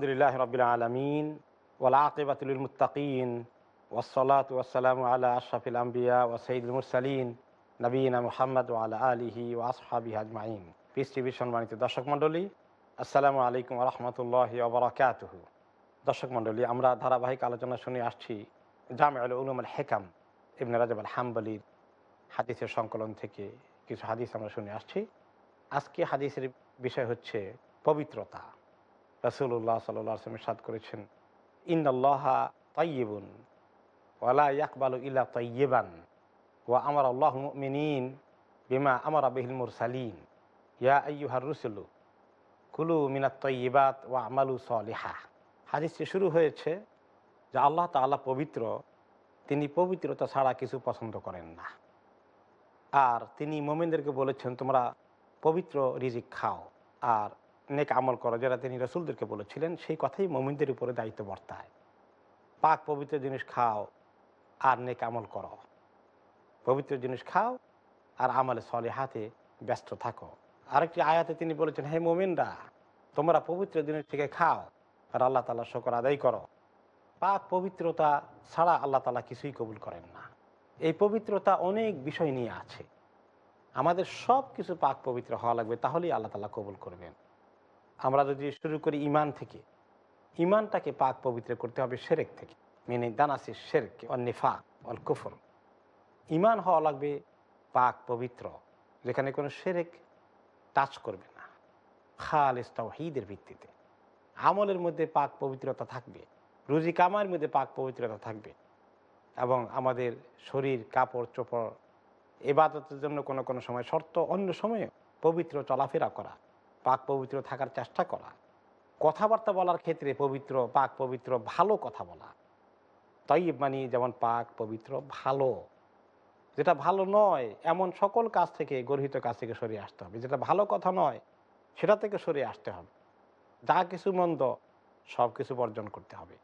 আলহামদুলিল্লাহ রবিল আলমিন ওলাকিবাতুল মুতাকিন ওসলাত ওয়াসালাম আলা আশরাফিল আম্বিয়া ও সঈদুল মুরসালিন নবীনা মোহাম্মদ আলা আলিহি ও আসহাবি আজমাইন। পিস টিভি সম্মানিত দর্শক মণ্ডলী, আসসালামু আলাইকুম রহমতুল্লাহ ওবরাকাতহ দর্শক মণ্ডলী, আমরা ধারাবাহিক আলোচনা শুনে আসছি জামে আল উলুম আল হেকাম, ইবনে রাজাব আল হাম্বলির হাদিসের সংকলন থেকে কিছু হাদিস আমরা শুনে আসছি। আজকে হাদিসের বিষয় হচ্ছে পবিত্রতা। রসুল্লাহ সাল্লাম সাদ করেছেন ইন্দাল্লাহা তাইয়িবুন ওয়ালা ইয়াকবালু ইল্লা তাইয়িবান ওয়া আমার আল্লাহ মিনীন বিমা আমার আবিহিল মুরসালিন। ইয়া আইয়ুহার রুসুলু, কুলু মিনাত তৈবাত ওয়া আমালু সলিহা। হাদিসটি শুরু হয়েছে যে আল্লাহ তাআলা পবিত্র, তিনি পবিত্রতা ছাড়া কিছু পছন্দ করেন না। আর তিনি মোমেনদেরকে বলেছেন, তোমরা পবিত্র রিজিক খাও, আর নেক আমল করো, যারা তিনি রসুলদেরকে বলেছিলেন, সেই কথাই মমিনদের উপরে দায়িত্ব বর্তায়। পাক পবিত্র জিনিস খাও আর নেক আমল করো। পবিত্র জিনিস খাও আর আমলে সলে হাতে ব্যস্ত থাকো। আরেকটি আয়াতে তিনি বলেছেন, হে মোমিনরা, তোমরা পবিত্র জিনিস থেকে খাও আর আল্লাহ তালা শকর আদায় করো। পাক পবিত্রতা ছাড়া আল্লাহ তালা কিছুই কবুল করেন না। এই পবিত্রতা অনেক বিষয় নিয়ে আছে। আমাদের সব কিছু পাক পবিত্র হওয়া লাগবে, তাহলেই আল্লাহ তালা কবুল করবেন। আমরা যদি শুরু করি ইমান থেকে ইমানটাকে পাক পবিত্র করতে হবে সেরেক থেকে। মেনে দানাসি শেরক অন্নিফা অল কুফর। ইমান হওয়া লাগবে পাক পবিত্র, যেখানে কোনো সেরেক টাচ করবে না। খাল ইস্তাহিদের ভিত্তিতে। আমলের মধ্যে পাক পবিত্রতা থাকবে, রুজি কামার মধ্যে পাক পবিত্রতা থাকবে, এবং আমাদের শরীর, কাপড়, চোপড়, এবাদতের জন্য কোনো কোনো সময় শর্ত, অন্য সময়ে পবিত্র চলাফেরা করা। পাক পবিত্র থাকার চেষ্টা করা। কথাবার্তা বলার ক্ষেত্রে পবিত্র, পাক পবিত্র, ভালো কথা বলা। তৈব মানে যেমন পাক পবিত্র, ভালো। যেটা ভালো নয়, এমন সকল কাজ থেকে, গর্হিত কাজ থেকে সরিয়ে আসতে হবে। যেটা ভালো কথা নয়, সেটা থেকে সরিয়ে আসতে হবে। যা কিছু মন্দ, সব কিছু বর্জন করতে হবে।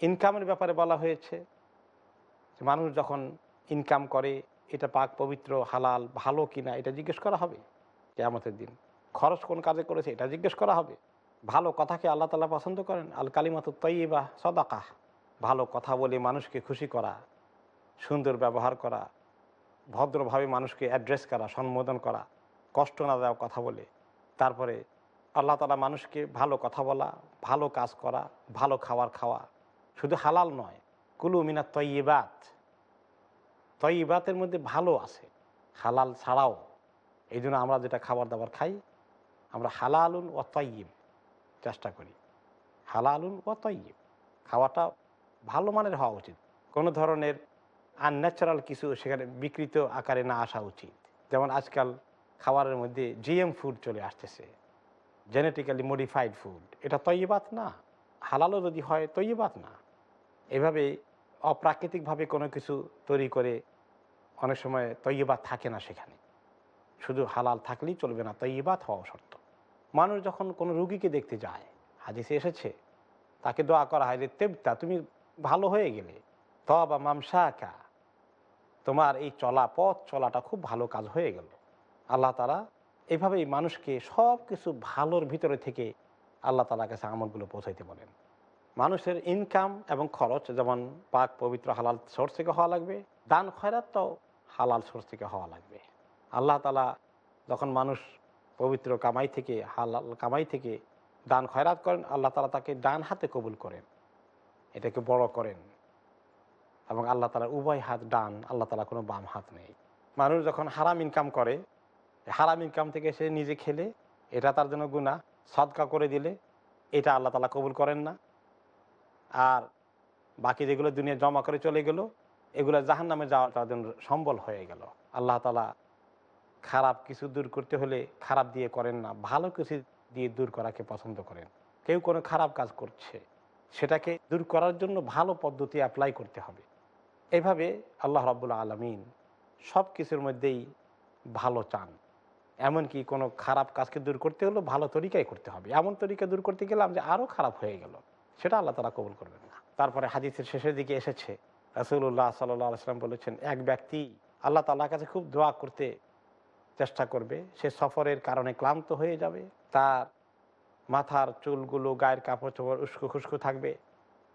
ইনকামের ব্যাপারে বলা হয়েছে মানুষ যখন ইনকাম করে, এটা পাক পবিত্র, হালাল, ভালো কিনা, এটা জিজ্ঞেস করা হবে। কেয়ামতের দিন। খরচ কোন কাজে করেছে এটা জিজ্ঞেস করা হবে। ভালো কথাকে আল্লাহ তালা পছন্দ করেন? আল কালিমাত তৈবা সদাকাহ ভালো কথা বলে মানুষকে খুশি করা, সুন্দর ব্যবহার করা, ভদ্রভাবে মানুষকে অ্যাড্রেস করা, সম্বোধন করা, কষ্ট না দেওয়া কথা বলে। তারপরে আল্লাহ তালা মানুষকে ভালো কথা বলা, ভালো কাজ করা, ভালো খাবার খাওয়া। শুধু হালাল নয়, কুলু মিনা তৈবাত তৈবাতের মধ্যে ভালো আছে, হালাল ছাড়াও। এই আমরা যেটা খাবার দাবার খাই আমরা হালালুন ও তৈব চেষ্টা করি। হালালুন ও তৈব খাওয়াটা ভালো মানের হওয়া উচিত। কোনো ধরনের আনন্যাচারাল কিছু সেখানে বিকৃত আকারে না আসা উচিত। যেমন আজকাল খাবারের মধ্যে জিএম ফুড চলে আসতেছে জেনেটিক্যালি মডিফাইড ফুড এটা তৈবাত না, হালালও যদি হয় তৈবাত না। এভাবে অপ্রাকৃতিকভাবে কোনো কিছু তৈরি করে অনেক সময় তৈবাত থাকে না সেখানে। শুধু হালাল থাকলেই চলবে না তৈবাত হওয়া শর্ত। মানুষ যখন কোনো রুগীকে দেখতে যায়, হাদিসে এসেছে, তাকে দোয়া করা হয় যে তেবতা তুমি ভালো হয়ে গেলে তবা মামসাকা, তোমার এই চলা পথ চলাটা খুব ভালো কাজ হয়ে গেল। আল্লাহ তালা এভাবেই মানুষকে সব কিছু ভালোর ভিতরে থেকে আল্লাহ তালা কাছে আমলগুলো পৌঁছাইতে বলেন। মানুষের ইনকাম এবং খরচ, যেমন পাক পবিত্র হালাল সোর্স থেকে হওয়া লাগবে, দান খয়রাতটাও হালাল সোর্স থেকে হওয়া লাগবে। আল্লাহ তালা যখন মানুষ পবিত্র কামাই থেকে হালাল কামাই থেকে দান খয়রাত করেন, আল্লাহ তালা তাকে ডান হাতে কবুল করেন। এটাকে বড় করেন এবং আল্লাহ তালার উভয় হাত ডান, আল্লাহ তালা কোনো বাম হাত নেই। মানুষ যখন হারাম ইনকাম করে, হারাম ইনকাম থেকে সে নিজে খেলে, এটা তার জন্য গুণা সদকা করে দিলে, এটা আল্লাহ তালা কবুল করেন না। আর বাকি যেগুলো দুনিয়া জমা করে চলে গেল, এগুলো জাহান নামে যাওয়া তার জন্য সম্বল হয়ে গেল। আল্লাহ তালা খারাপ কিছু দূর করতে হলে খারাপ দিয়ে করেন না, ভালো কিছু দিয়ে দূর করাকে পছন্দ করেন। কেউ কোনো খারাপ কাজ করছে, সেটাকে দূর করার জন্য ভালো পদ্ধতি অ্যাপ্লাই করতে হবে। এভাবে আল্লাহ রাবুল্লা আলমিন সব কিছুর মধ্যেই ভালো চান। এমনকি কোনো খারাপ কাজকে দূর করতে হলেও ভালো তরিকায় করতে হবে। এমন তরিকা দূর করতে গেলাম যে আরও খারাপ হয়ে গেল। সেটা আল্লাহ তারা কবুল করবেন না। তারপরে হাদিসের শেষের দিকে এসেছে রাসুল্লাহ সাল্লাহ আসলাম বলেছেন, এক ব্যক্তি আল্লাহ তাল্লাহ কাছে খুব দোয়া করতে চেষ্টা করবে। সে সফরের কারণে ক্লান্ত হয়ে যাবে। তার মাথার চুলগুলো, গায়ের কাপড় চোপড় উস্কো খুস্কো থাকবে।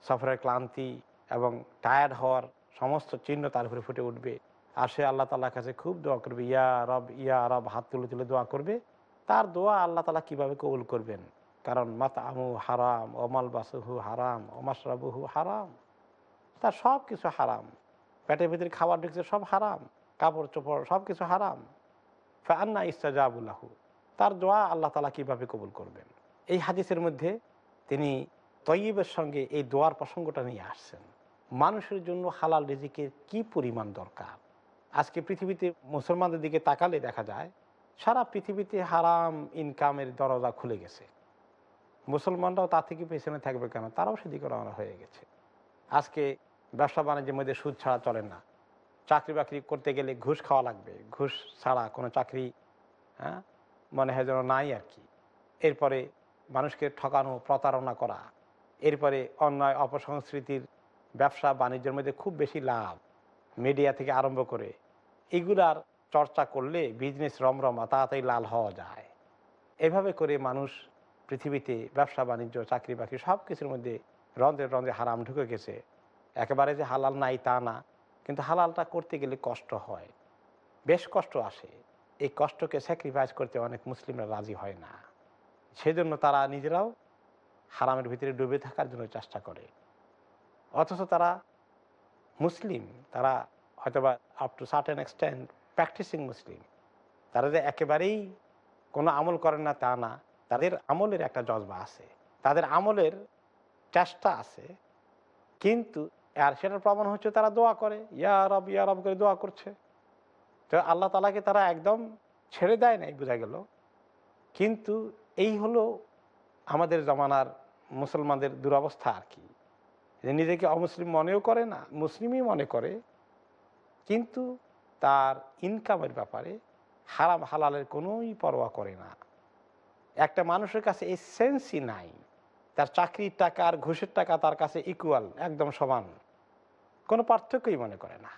সফরের ক্লান্তি এবং টায়ার্ড হওয়ার সমস্ত চিহ্ন তার উপরে ফুটে উঠবে। আর সে আল্লাহ তালার কাছে খুব দোয়া করবে, ইয়া রব ইয়া রব, হাত তুলে তুলে দোয়া করবে। তার দোয়া আল্লাহ তালা কীভাবে কবুল করবেন? কারণ মাতা আমু হারাম অমাল বাসুহু হারাম ওমাসরাবুহু হারাম। তার সব কিছু হারাম। পেটের ভিতরে খাবার ঢুকছে, সব হারাম। কাপড় চোপড় সব কিছু হারাম। ফান্না ইস্তাজাবুল্লাহু তার দোয়া আল্লাহ তালা কীভাবে কবুল করবেন? এই হাদিসের মধ্যে তিনি তৈবের সঙ্গে এই দোয়ার প্রসঙ্গটা নিয়ে আসছেন। মানুষের জন্য হালাল রিজিকের কি পরিমাণ দরকার? আজকে পৃথিবীতে মুসলমানদের দিকে তাকালে দেখা যায়, সারা পৃথিবীতে হারাম ইনকামের দরজা খুলে গেছে। মুসলমানরাও তা থেকে পেছনে থাকবে কেন? তারাও সেদিকে রওনা হয়ে গেছে। আজকে ব্যবসা বাণিজ্যের মধ্যে সুদ ছাড়া চলে না। চাকরি বাকরি করতে গেলে ঘুষ খাওয়া লাগবে। ঘুষ ছাড়া কোনো চাকরি হ্যাঁ মনে হয় যেন নাই আর কি। এরপরে মানুষকে ঠকানো, প্রতারণা করা, এরপরে অন্যায়, অপসংস্কৃতির ব্যবসা, বাণিজ্যের মধ্যে খুব বেশি লাভ, মিডিয়া থেকে আরম্ভ করে এগুলার চর্চা করলে বিজনেস রমরমা তাড়াতাড়ি লাল হওয়া যায়। এভাবে করে মানুষ পৃথিবীতে ব্যবসা, বাণিজ্য, চাকরি, বাকরি সব কিছুর মধ্যে রন্ধে রন্ধে হারাম ঢুকে গেছে। একেবারে যে হালাল নাই তা না। কিন্তু হালালটা করতে গেলে কষ্ট হয়। বেশ কষ্ট আসে। এই কষ্টকে স্যাক্রিফাইস করতে অনেক মুসলিমরা রাজি হয় না। সেজন্য তারা নিজেরাও হারামের ভিতরে ডুবে থাকার জন্য চেষ্টা করে। অথচ তারা মুসলিম। তারা হয়তোবা up to certain extent practising মুসলিম। তারা যে একেবারেই কোনো আমল করেন না তা না। তাদের আমলের একটা জজবা আছে। তাদের আমলের চেষ্টা আছে। কিন্তু আর সেটার প্রমাণ হচ্ছে তারা দোয়া করে, ইয়া রব, ইয়া করে দোয়া করছে। তো আল্লাহ তালাকে তারা একদম ছেড়ে দেয় নাই, বোঝা গেল। কিন্তু এই হলো আমাদের জমানার মুসলমানদের দুরবস্থা আর কি। যে নিজেকে অমুসলিম মনেও করে না, মুসলিমই মনে করে, কিন্তু তার ইনকামের ব্যাপারে হারাম হালালের কোনোই পরোয়া করে না। একটা মানুষের কাছে এই সেন্সই নাই। তার চাকরির টাকা আর ঘুষের টাকা তার কাছে ইকুয়াল একদম সমান। কোনো পার্থক্যই মনে করে না।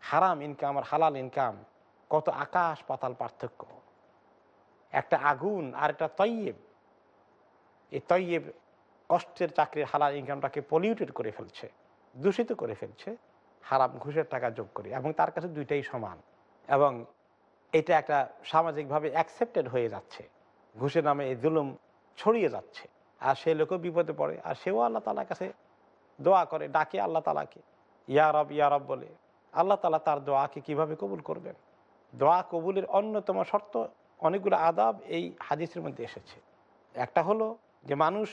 হারাম ইনকাম আর হালাল ইনকাম কত আকাশ পাতাল পার্থক্য। একটা আগুন আর একটা তৈয়েব, এই তৈয়েব কষ্টের চাকরির হালাল ইনকামটাকে পলিউটেড করে ফেলছে, দূষিত করে ফেলছে, হারাম ঘুষের টাকা যোগ করে, এবং তার কাছে দুইটাই সমান। এবং এটা একটা সামাজিকভাবে অ্যাকসেপ্টেড হয়ে যাচ্ছে। ঘুষের নামে এই জুলুম ছড়িয়ে যাচ্ছে। আর সে লোকও বিপদে পড়ে, আর সেও আল্লাহ তালার কাছে দোয়া করে, ডাকে আল্লাহ তালাকে ইয়ারব ইয়ারব বলে। আল্লাহ তালা তার দোয়াকে কীভাবে কবুল করবেন? দোয়া কবুলের অন্যতম শর্ত অনেকগুলো আদাব এই হাদিসের মধ্যে এসেছে। একটা হলো যে মানুষ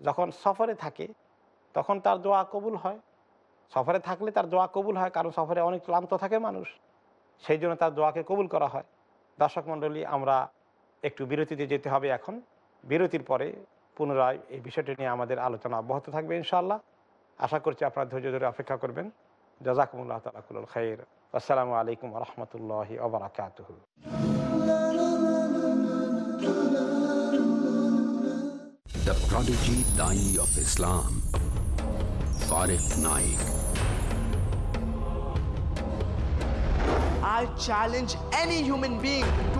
যখন সফরে থাকে, তখন তার দোয়া কবুল হয়। সফরে থাকলে তার দোয়া কবুল হয়, কারণ সফরে অনেক ক্লান্ত থাকে মানুষ, সেই জন্য তার দোয়াকে কবুল করা হয়। দর্শক মণ্ডলী, আমরা একটু বিরতিতে যেতে হবে এখন। বিরতির পরে পুনরায় এই বিষয়টি নিয়ে আমাদের আলোচনা অব্যাহত থাকবে ইনশাল্লাহ আশা করছি আপনারা ধৈর্য ধরে অপেক্ষা করবেন। জাজাকুমুল্লাহ তালাকুল খাইর। আসসালামু আলাইকুম রহমতুল্লাহ ওবরাকাত The prodigy Dai of Islam, Farid Naik. I challenge any human being to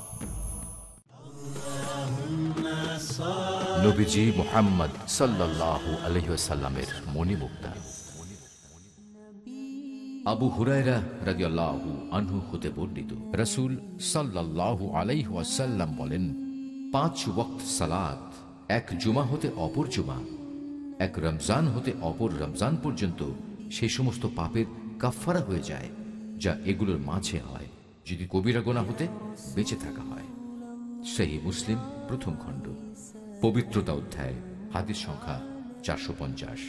নবীজি মোহাম্মদ সাল্লাল্লাহু আলহিসাল্লামের মণিমুক্তা। আবু হুরায়রা রাদিয়াল্লাহু আনহু হতে বর্ণিত, রাসূল সাল্লাল্লাহু আলাইহি ওয়াসাল্লাম বলেন, পাঁচ ওয়াক্ত সালাত, এক জুমা হতে অপর জুমা, এক রমজান হতে অপর রমজান পর্যন্ত সমস্ত পাপের কাফফারা হয়ে যায়, যা এগুলোর মাঝে হয়, যদি কবিরা গোনা হতে বেঁচে থাকা হয়। সেই মুসলিম প্রথম খণ্ড। পবিত্রতা অধ্যায় হাদিস সংখ্যা চারশো পঞ্চাশ।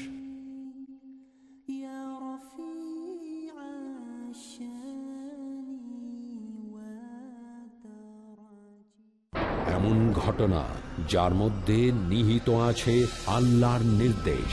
এমন ঘটনা যার মধ্যে নিহিত আছে আল্লাহর নির্দেশ।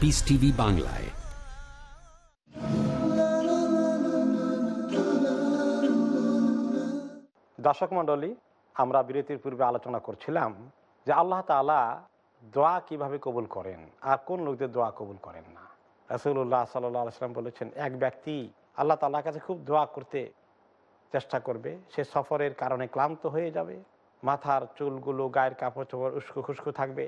পিস টিভি বাংলায় দর্শক মণ্ডলী, আমরা বিরতির পূর্বে আলোচনা করছিলাম যে আল্লাহ তালা দোয়া কীভাবে কবুল করেন আর কোন লোকদের দোয়া কবুল করেন না। রসুল্লাহ সাল্লাম বলেছেন, এক ব্যক্তি আল্লাহ তাল্লাহ কাছে খুব দোয়া করতে চেষ্টা করবে, সে সফরের কারণে ক্লান্ত হয়ে যাবে, মাথার চুলগুলো, গায়ের কাপড় চোপড় উস্কো খুস্কো থাকবে,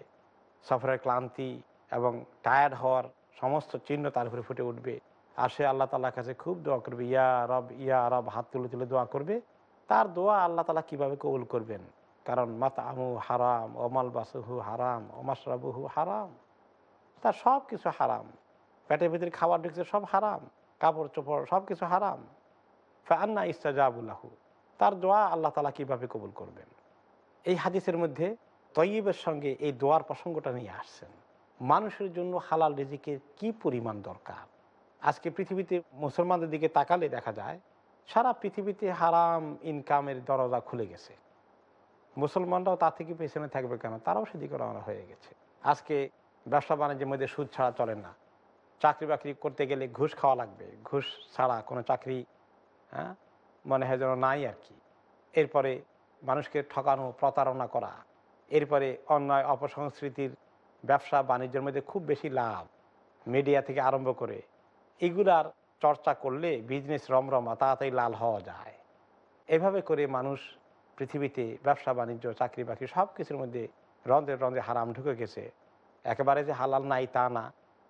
সফরের ক্লান্তি এবং টায়ার্ড হওয়ার সমস্ত চিহ্ন তার উপরে ফুটে উঠবে। আর সে আল্লাহ তাল্লাহ কাছে খুব দোয়া করবে, ইয়া রব ইয়া রব, হাত তুলে তুলে দোয়া করবে। তার দোয়া আল্লাহ তালা কীভাবে কবুল করবেন? কারণ মাতা আমু হারাম অমাল বাসুহু হারাম অমাসরাবুহু হারাম। তার সব কিছু হারাম। পেটের ভিতরে খাবার ঢুকছে, সব হারাম। কাপড় চোপড় সব কিছু হারাম ফান্না ইস্তাজাবুল্লাহু তার দোয়া আল্লাহ তালা কীভাবে কবুল করবেন? এই হাদিসের মধ্যে তৈবের সঙ্গে এই দোয়ার প্রসঙ্গটা নিয়ে আসছেন। মানুষের জন্য হালাল রিজিকের কি পরিমাণ দরকার? আজকে পৃথিবীতে মুসলমানদের দিকে তাকালে দেখা যায়, সারা পৃথিবীতে হারাম ইনকামের দরজা খুলে গেছে। মুসলমানরাও তার থেকে পেছনে থাকবে কেন? তারাও সেদিকে রওনা হয়ে গেছে। আজকে ব্যবসা বাণিজ্যের মধ্যে সুদ ছাড়া চলে না। চাকরি বাকরি করতে গেলে ঘুষ খাওয়া লাগবে। ঘুষ ছাড়া কোনো চাকরি হ্যাঁ? মনে হয় যেন নাই আর কি। এরপরে মানুষকে ঠকানো, প্রতারণা করা, এরপরে অন্যায়, অপসংস্কৃতির ব্যবসা বাণিজ্যের মধ্যে খুব বেশি লাভ, মিডিয়া থেকে আরম্ভ করে এগুলার চর্চা করলে বিজনেস রমরমা তাড়াতাড়ি লাল হওয়া যায়। এভাবে করে মানুষ পৃথিবীতে ব্যবসা, বাণিজ্য, চাকরি, বাকরি সব কিছুর মধ্যে রন্ধে রন্ধে হারাম ঢুকে গেছে। একেবারে যে হালাল নাই তা না,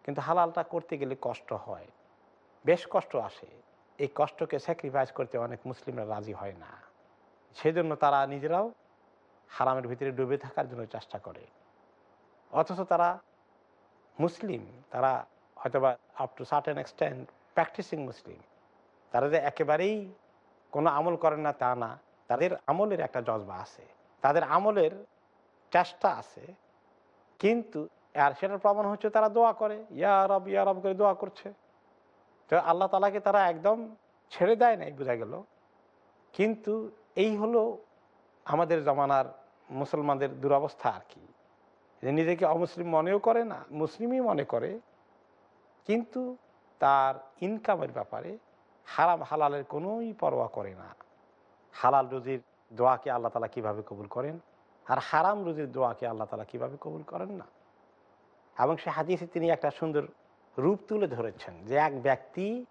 কিন্তু হালালটা করতে গেলে কষ্ট হয়। বেশ কষ্ট আসে। এই কষ্টকে স্যাক্রিফাইস করতে অনেক মুসলিমরা রাজি হয় না। সেজন্য তারা নিজেরাও হারামের ভিতরে ডুবে থাকার জন্য চেষ্টা করে। অথচ তারা মুসলিম, তারা হয়তোবা up to certain extent practising মুসলিম। তারা যে একেবারেই কোনো আমল করেন না তা না, তাদের আমলের একটা জজবা আছে, তাদের আমলের চেষ্টা আছে, কিন্তু আর সেটার প্রমাণ হচ্ছে তারা দোয়া করে, ইয়া রব ইয়া রব করে দোয়া করছে। তো আল্লাহ তালাকে তারা একদম ছেড়ে দেয় নাই, বোঝা গেল। কিন্তু এই হলো আমাদের জমানার মুসলমানদের দুরবস্থা আর কি। নিজেকে অমুসলিম মনেও করে না, মুসলিমই মনে করে, কিন্তু তার ইনকামের ব্যাপারে হারাম হালালের কোনোই পরোয়া করে না। হালাল রুজির দোয়াকে আল্লাহ তালা কীভাবে কবুল করেন? আর হারাম রুজির দোয়াকে আল্লাহ তালা কীভাবে কবুল করেন না? এবং সে হাদিসে তিনি একটা সুন্দর রূপ তুলে ধরেছেন যে এক ব্যক্তি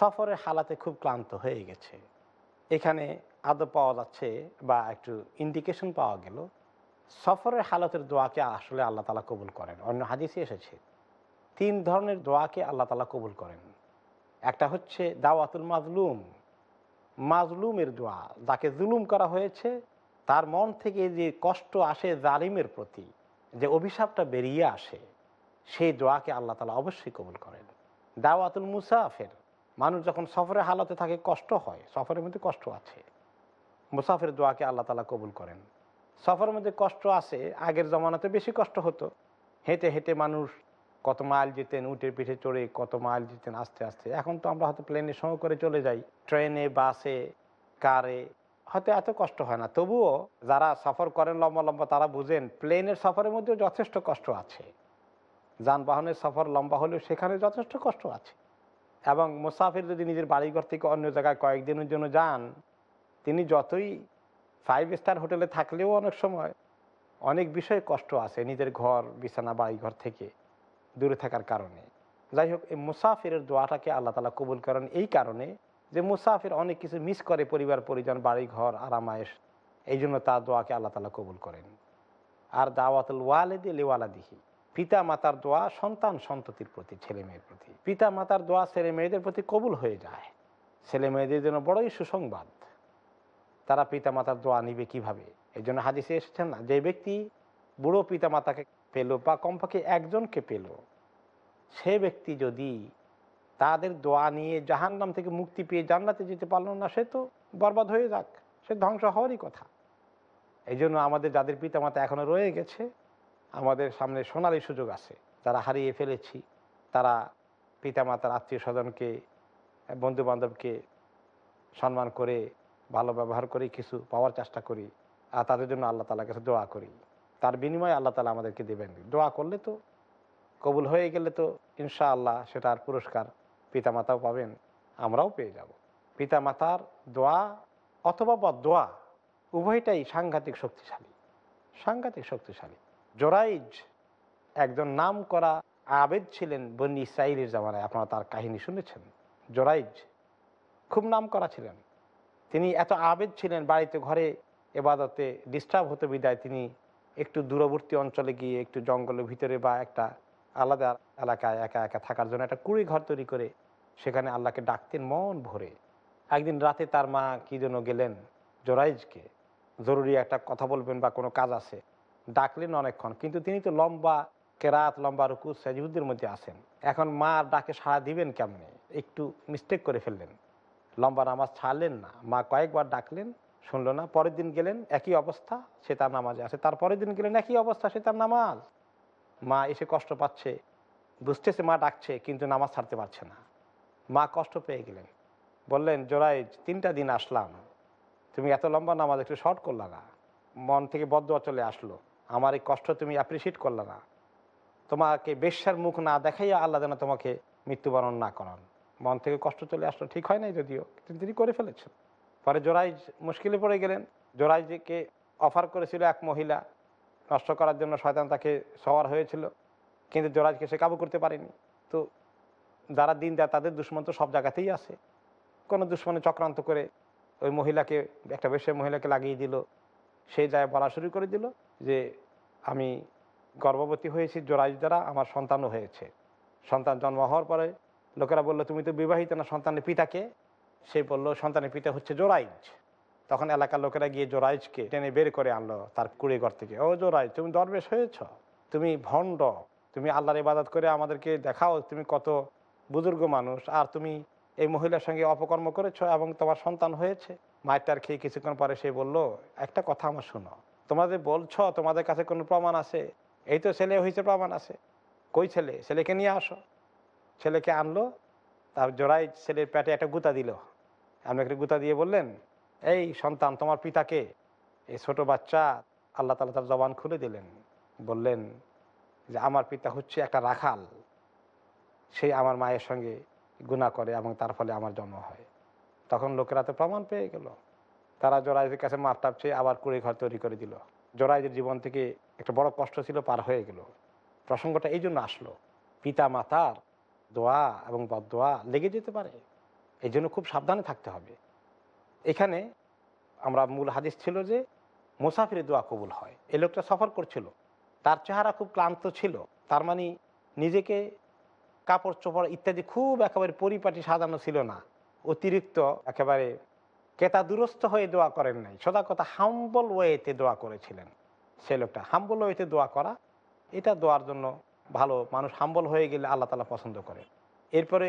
সফরের হালাতে খুব ক্লান্ত হয়ে গেছে। এখানে আদব পাওয়া যাচ্ছে বা একটু ইন্ডিকেশন পাওয়া গেল সফরের হালতের দোয়াকে আসলে আল্লাহ তালা কবুল করেন। অন্য হাদিসে এসেছে, তিন ধরনের দোয়াকে আল্লাহ তালা কবুল করেন। একটা হচ্ছে দাওয়াতুল মাজলুম, মাজলুমের দোয়া, যাকে জুলুম করা হয়েছে, তার মন থেকে যে কষ্ট আসে জালিমের প্রতি, যে অভিশাপটা বেরিয়ে আসে, সেই দোয়াকে আল্লাহ তালা অবশ্যই কবুল করেন। দাওয়াতুল মুসাফের, মানুষ যখন সফরের হালতে থাকে কষ্ট হয়, সফরের মধ্যে কষ্ট আছে, মুসাফের দোয়াকে আল্লাহ তালা কবুল করেন। সফরের মধ্যে কষ্ট আছে, আগের জমানাতে বেশি কষ্ট হতো। হেঁটে হেঁটে মানুষ কত মাইল যেতেন, উটের পিঠে চড়ে কত মাইল যেতেন আস্তে আস্তে। এখন তো আমরা হয়তো প্লেনে সঙ্গে করে চলে যাই, ট্রেনে, বাসে, কারে, হয়তো এত কষ্ট হয় না। তবুও যারা সফর করেন লম্বা লম্বা, তারা বুঝেন প্লেনের সফরের মধ্যেও যথেষ্ট কষ্ট আছে। যানবাহনের সফর লম্বা হলেও সেখানে যথেষ্ট কষ্ট আছে। এবং মুসাফির যদি নিজের বাড়িঘর থেকে অন্য জায়গায় কয়েকদিনের জন্য যান, তিনি যতই ফাইভ স্টার হোটেলে থাকলেও অনেক সময় অনেক বিষয়ে কষ্ট আছে নিজের ঘর, বিছানা, বাড়িঘর থেকে দূরে থাকার কারণে। যাই হোক, এই মুসাফিরের দোয়াটাকে আল্লাহ তালা কবুল করেন এই কারণে যে মুসাফির অনেক কিছু মিস করে পরিবার, পরিজন বাড়ি ঘর আরামায়েশ এই জন্য তার দোয়াকে আল্লাহ তালা কবুল করেন। আর দাওয়াতুল ওয়ালেদি লিওয়ালাদিহি পিতা মাতার দোয়া সন্তান সন্ততির প্রতি, ছেলে মেয়ের প্রতি। পিতা মাতার দোয়া ছেলে মেয়েদের প্রতি কবুল হয়ে যায়। ছেলে মেয়েদের জন্য বড়ই সুসংবাদ। তারা পিতা মাতার দোয়া নিবে কীভাবে? এই জন্য হাদিসে এসেছেন না, যে ব্যক্তি বুড়ো পিতা মাতাকে পেল বা কমপক্ষে একজনকে পেল, সে ব্যক্তি যদি তাদের দোয়া নিয়ে জাহান্নাম থেকে মুক্তি পেয়ে জান্নাতে যেতে পারল না, সে তো বরবাদ হয়ে যাক, সে ধ্বংস হওয়ারই কথা। এই জন্য আমাদের যাদের পিতামাতা এখনও রয়ে গেছে, আমাদের সামনে সোনালি সুযোগ আছে, যারা হারিয়ে ফেলেছি, তারা পিতামাতার আত্মীয় স্বজনকে বন্ধু বান্ধবকে সম্মান করে ভালো ব্যবহার করে, কিছু পাওয়ার চেষ্টা করি, আর তাদের জন্য আল্লাহ তালার কাছে দোয়া করি। তার বিনিময়ে আল্লাহ তালা আমাদেরকে দেবেন। দোয়া করলে তো কবুল হয়ে গেলে তো ইনশাআল্লাহ সেটার পুরস্কার পিতামাতাও পাবেন, আমরাও পেয়ে যাব। পিতামাতার দোয়া অথবা বা দোয়া, উভয়টাই সাংঘাতিক শক্তিশালী সাংঘাতিক শক্তিশালী। জোরাইজ একজন নাম করা আবেদ ছিলেন বন্নি ইসরাইলের জামানায়, আপনারা তার কাহিনী শুনেছেন? জোরাইজ খুব নাম করা ছিলেন। তিনি এত আবেদ ছিলেন বাড়িতে, ঘরে এবাদতে ডিস্টার্ব হতে বিদায় তিনি একটু দূরবর্তী অঞ্চলে গিয়ে একটু জঙ্গলের ভিতরে বা একটা আলাদা এলাকায় একা একা থাকার জন্য একটা কুড়ি ঘর তৈরি করে সেখানে আল্লাহকে ডাকতেন মন ভরে। একদিন রাতে তার মা কি জন্য গেলেন জোরাইজকে। জরুরি একটা কথা বলবেন বা কোনো কাজ আছে? ডাকলেন অনেকক্ষণ, কিন্তু তিনি তো লম্বা কেরাত, লম্বা রুকু সাজিহুদ্দের মধ্যে আসেন এখন মা ডাকে সাড়া দিবেন কেমনে? একটু মিস্টেক করে ফেললেন। লম্বা নামাজ ছাড়লেন না। মা কয়েকবার ডাকলেন, শুনলো না। পরের দিন গেলেন, একই অবস্থা, সে তার নামাজে আছে তারপরের দিন গেলেন, একই অবস্থা, সে তার নামাজ। মা এসে কষ্ট পাচ্ছে, বুঝতেছে মা ডাকছে, কিন্তু নামাজ ছাড়তে পারছে না। মা কষ্ট পেয়ে গেলেন। বললেন, জোরাইজ, তিনটা দিন আসলাম। তুমি এত লম্বা নামাজ একটু শর্ট করলা না। মন থেকে বদ্ধ চলে আসলো। আমার এই কষ্ট তুমি অ্যাপ্রিসিয়েট করলে না। তোমাকে বেশ্যার মুখ না দেখাইয়া আল্লাহ যেন তোমাকে মৃত্যুবরণ না করান। মন থেকে কষ্ট চলে আসলো, ঠিক হয় নাই যদিও, কিন্তু তিনি করে ফেলেছেন। পরে জোরাইজ মুশকিলে পড়ে গেলেন। জোরাইজকে অফার করেছিল এক মহিলা, নষ্ট করার জন্য শয়তান তাকে সওয়ার হয়েছিল, কিন্তু জোরাইজকে সে কাবু করতে পারেনি। তো যারা দিন দেয় তাদের দুশ্মন তো সব জায়গাতেই আছে। কোনো দুশ্মনে চক্রান্ত করে ওই মহিলাকে, একটা বেশের মহিলাকে লাগিয়ে দিল। সেই জায়গায় বলা শুরু করে দিল যে, আমি গর্ভবতী হয়েছি জোরাইজ দ্বারা আমার সন্তানও হয়েছে। সন্তান জন্ম হওয়ার পরে লোকেরা বলল, তুমি তো বিবাহিত না, সন্তানের পিতাকে? সে বলল, সন্তানের পিতা হচ্ছে জোরাইজ। তখন এলাকার লোকেরা গিয়ে জোরাইজকে টেনে বের করে আনলো তার কুড়ে ঘর থেকে। ও জোরাইজ, তুমি দরবেশ হয়েছ? তুমি ভণ্ড? তুমি আল্লাহর ইবাদত করে আমাদেরকে দেখাও তুমি কত বুজুর্গ মানুষ, আর তুমি এই মহিলার সঙ্গে অপকর্ম করেছ এবং তোমার সন্তান হয়েছে? মায়েরটার খেয়ে কিছুক্ষণ পরে সে বলল, একটা কথা আমার শুনো। তোমাদের বলছো, তোমাদের কাছে কোনো প্রমাণ আছে? এই তো ছেলে হয়েছে, প্রমাণ আছে। কই ছেলে? ছেলেকে নিয়ে আসো। ছেলেকে আনলো, তার জোড়াই ছেলের পেটে একটা গুতা দিল। আপনি একটা গুতা দিয়ে বললেন, এই সন্তান, তোমার পিতাকে এই ছোট বাচ্চা। আল্লাহ তালা তার জবান খুলে দিলেন। বললেন যে, আমার পিতা হচ্ছে একটা রাখাল। সে আমার মায়ের সঙ্গে গুণা করে এবং তার ফলে আমার জন্ম হয়। তখন লোকেরা তো প্রমাণ পেয়ে গেল। তারা জোরাইজের কাছে মাপটাপ চেয়ে আবার কুড়ি ঘর তৈরি করে দিল। জোরাইজের জীবন থেকে একটা বড় কষ্ট ছিল, পার হয়ে গেল। প্রসঙ্গটা এই জন্য আসলো। পিতা মাতার দোয়া এবং বদোয়া লেগে যেতে পারে। এই জন্য খুব সাবধানে থাকতে হবে। এখানে আমরা মূল হাদিস ছিল যে, মুসাফিরের দোয়া কবুল হয়। এই লোকটা সফর করছিল। তার চেহারা খুব ক্লান্ত ছিল। তার মানে নিজেকে কাপড় চোপড় ইত্যাদি খুব একেবারে পরিপাটি সাজানো ছিল না। অতিরিক্ত একেবারে কেতা দুরস্থ হয়ে দোয়া করেন নাই। সদা কথা হাম্বল ওয়েতে দোয়া করেছিলেন। সে লোকটা হাম্বল ওয়েতে দোয়া করা, এটা দোয়ার জন্য ভালো, মানুষ হাম্বল হয়ে গেলে আল্লাহ তালা পছন্দ করে। এরপরে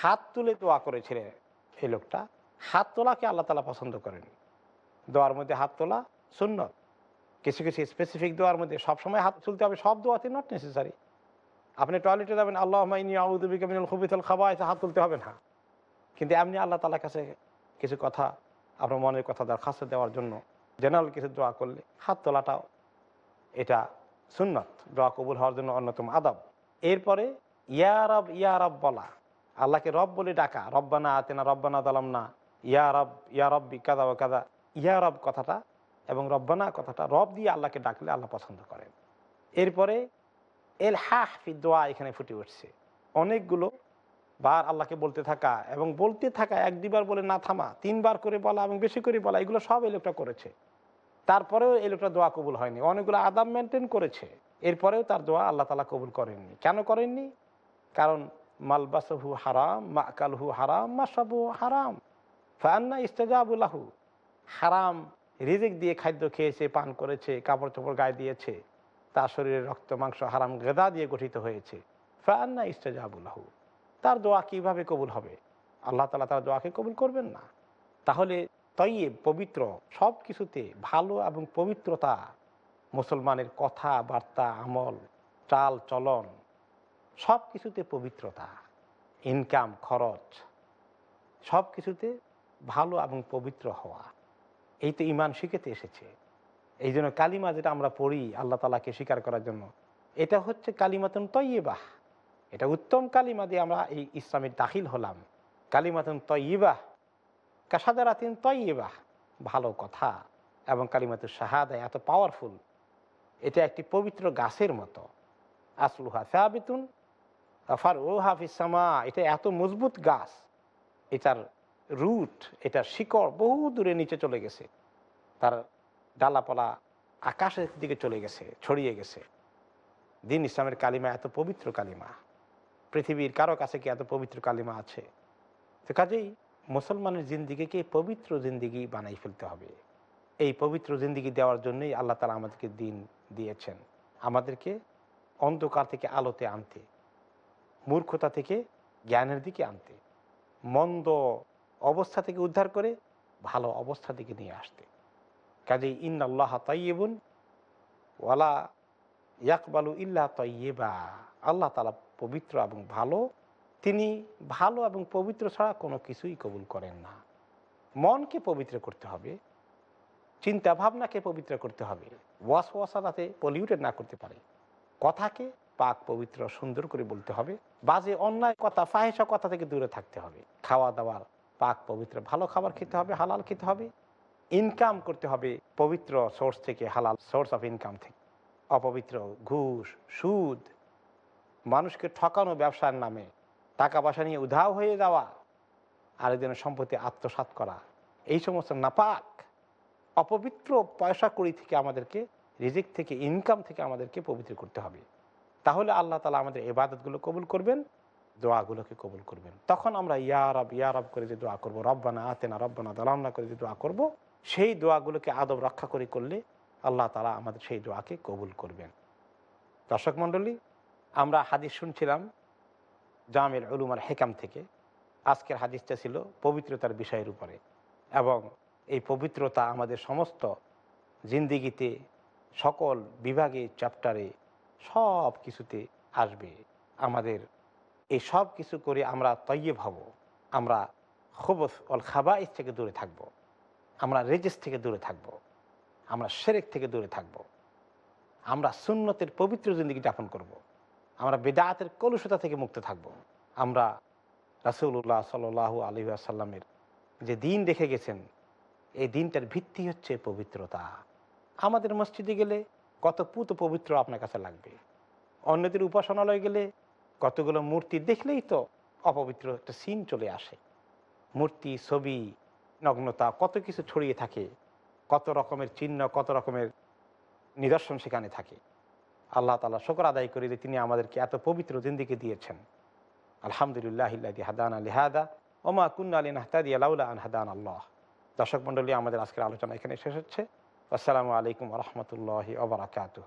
হাত তুলে দোয়া করেছিলেন এই লোকটা। হাত তোলাকে আল্লাহ তালা পছন্দ করেন। দোয়ার মধ্যে হাত তোলা শূন্য কিছু কিছু স্পেসিফিক দোয়ার মধ্যে সবসময় হাত তুলতে হবে, সব দোয়াতে নট নেসেসারি আপনি টয়লেটে যাবেন আল্লাহ আউদ্দিন খুবিতল খাবা এসে হাত তুলতে হবে না। কিন্তু এমনি আল্লাহ তালার কাছে কিছু কথা, আপনার মনের কথা দরখাস্ত দেওয়ার জন্য জেনারেল কিছু দোয়া করলে হাত তোলাটাও এটা সুন্নত, দোয়া কবুল হওয়ার জন্য অন্যতম আদব। এরপরে ইয়ারব ইয়ারব বলা। আল্লাহকে রব বলে ডাকা। রব্বানা আতেনা, রব্বানা দালাম না ইয়ারব ইয়ারব্বি কাদা ও কাদা। ইয়ারব কথাটা এবং রব্বানা কথাটা রব দিয়ে আল্লাহকে ডাকলে আল্লাহ পছন্দ করেন। এরপরে এল হাফি দোয়া এখানে ফুটে উঠছে। অনেকগুলো বার আল্লাহকে বলতে থাকা এবং বলতে থাকা এক দুবার বলে না থামা, তিনবার করে বলা এবং বেশি করে বলা, এগুলো সব এই লোকটা করেছে। তারপরেও এই লোকটা দোয়া কবুল হয়নি। অনেকগুলো আদাব মেনটেন করেছে। এরপরেও তার দোয়া আল্লাহ তালা কবুল করেননি। কেন করেননি? কারণ মালবাসহু হারাম মা কালহু হারাম মাসাবু হারাম। ফান্না ইস্তেজাবুল্লাহু হারাম রিজিক দিয়ে খাদ্য খেয়েছে, পান করেছে কাপড় চোপড় গায়ে দিয়েছে। তার শরীরে রক্ত, মাংস হারাম গেদা দিয়ে গঠিত হয়েছে। ফান্না ইস্তেজাবুল্লাহু তার দোয়া কীভাবে কবুল হবে? আল্লাহ তালা তার দোয়াকে কবুল করবেন না। তাহলে তৈয়ে পবিত্র সব কিছুতে ভালো এবং পবিত্রতা, মুসলমানের কথা, বার্তা, আমল, চাল, চলন সব কিছুতে পবিত্রতা, ইনকাম, খরচ সব কিছুতে ভালো এবং পবিত্র হওয়া। এই তো ইমান শিখেতে এসেছে। এই জন্য কালিমা যেটা আমরা পড়ি আল্লাহ তালাকে স্বীকার করার জন্য, এটা হচ্ছে কালিমাতন তৈবাহ এটা উত্তম কালিমা দিয়ে আমরা এই ইসলামের দাখিল হলাম। কালিমাতুন তৈবাহ কাসাদারাতিন তৈবাহ ভালো কথা। এবং কালিমাতুর শাহাদা এত পাওয়ারফুল এটা একটি পবিত্র গাছের মতো। আসলুহা সাবিতুন আফার ও হাফিসামা এটা এত মজবুত গাছ। এটার রুট এটার শিকড় বহু দূরে নিচে চলে গেছে। তার ডালাপালা আকাশের দিকে চলে গেছে, ছড়িয়ে গেছে। দিন ইসলামের কালিমা এত পবিত্র কালিমা। পৃথিবীর কারও কাছে কি এত পবিত্র কালিমা আছে? তো কাজেই মুসলমানের জিন্দিগিকে পবিত্র জিন্দিগি বানাই ফেলতে হবে। এই পবিত্র জিন্দিগি দেওয়ার জন্যই আল্লাহ তালা আমাদেরকে দিন দিয়েছেন। আমাদেরকে অন্ধকার থেকে আলোতে আনতে, মূর্খতা থেকে জ্ঞানের দিকে আনতে, মন্দ অবস্থা থেকে উদ্ধার করে ভালো অবস্থা দিকে নিয়ে আসতে। কাজেই ইন আল্লাহ তাইয়েবুন ওয়ালা ইয়াকবালু ইল্লা তৈবা আল্লাহ তালা পবিত্র এবং ভালো তিনি ভালো এবং পবিত্র ছাড়া কোনো কিছুই কবুল করেন না। মনকে পবিত্র করতে হবে চিন্তা ভাবনাকে পবিত্র করতে হবে ওয়াস ওয়াসা যাতে পলিউটেড না করতে পারে। কথাকে পাক, পবিত্র, সুন্দর করে বলতে হবে, বাজে, অন্যায় কথা ফাহেসা কথা থেকে দূরে থাকতে হবে। খাওয়া দাওয়ার পাক, পবিত্র, ভালো খাবার খেতে হবে, হালাল খেতে হবে। ইনকাম করতে হবে, পবিত্র সোর্স থেকে, হালাল সোর্স অফ ইনকাম থেকে। অপবিত্র ঘুষ, সুদ, মানুষকে ঠকানো ব্যবসার নামে টাকা পয়সা নিয়ে উধাও হয়ে যাওয়া, আরেকজনের সম্পত্তি আত্মসাত করা, এই সমস্ত নাপাক, অপবিত্র পয়সা কড়ি থেকে আমাদেরকে, রিজিক থেকে ইনকাম থেকে আমাদেরকে পবিত্র করতে হবে। তাহলে আল্লাহ তালা আমাদের এবাদতগুলো কবুল করবেন, দোয়াগুলোকে কবুল করবেন। তখন আমরা ইয়ারব ইয়ারব করে যে দোয়া করব, রব্বানা আতেনা, রব্বানা দালামনা করে যে দোয়া করব, সেই দোয়াগুলোকে আদব রক্ষা করে করলে আল্লাহ তালা আমাদের সেই দোয়াকে কবুল করবেন। দর্শক মণ্ডলী, আমরা হাদিস শুনছিলাম জামের উলুমার হেকাম থেকে আজকের হাদিসটা ছিল পবিত্রতার বিষয়ের উপরে এবং এই পবিত্রতা আমাদের সমস্ত জিন্দিগিতে সকল বিভাগে চ্যাপ্টারে সব কিছুতে আসবে আমাদের এই সব কিছু করে আমরা তৈব হব আমরা খবস অল খাবাইস থেকে দূরে থাকব। আমরা রেজেস থেকে দূরে থাকব। আমরা সেরেক থেকে দূরে থাকব। আমরা সুন্নতের পবিত্র জিন্দগি যাপন করব। আমরা বেদাতের কলুষতা থেকে মুক্ত থাকব। আমরা রাসুল্লাহ সাল আলী আসাল্লামের যে দিন রেখে গেছেন, এই দিনটার ভিত্তি হচ্ছে পবিত্রতা। আমাদের মসজিদে গেলে কত পুত পবিত্র আপনার কাছে লাগবে? অন্যদের উপাসনালয় গেলে কতগুলো মূর্তি দেখলেই তো অপবিত্র একটা সিন চলে আসে। মূর্তি, ছবি, নগ্নতা, কত কিছু ছড়িয়ে থাকে, কত রকমের চিহ্ন, কত রকমের নিদর্শন সেখানে থাকে। আল্লাহ তালা শকর আদায় করি যে তিনি আমাদেরকে এত পবিত্র জিন্দিকে দিয়েছেন। আলহামদুলিল্লাহ হাদান আলী হাদা ওমা কুন্না আলী নাহতাদি আলাউল্লা আন হাদান আল্লাহ। দর্শক মণ্ডলী, আমাদের আজকের আলোচনা এখানে শেষ হচ্ছে। আসসালামু আলাইকুম রহমতুল্লাহ ওবরাকাতহ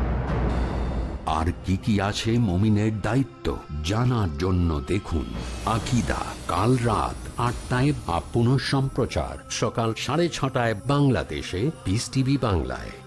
আর কি কি আছে মমিনের দায়িত্ব জানার জন্য দেখুন। আকিদা, কাল রাত আটটায় বা সম্প্রচার সকাল সাড়ে ছটায় বাংলাদেশে পিস টিভি বাংলায়।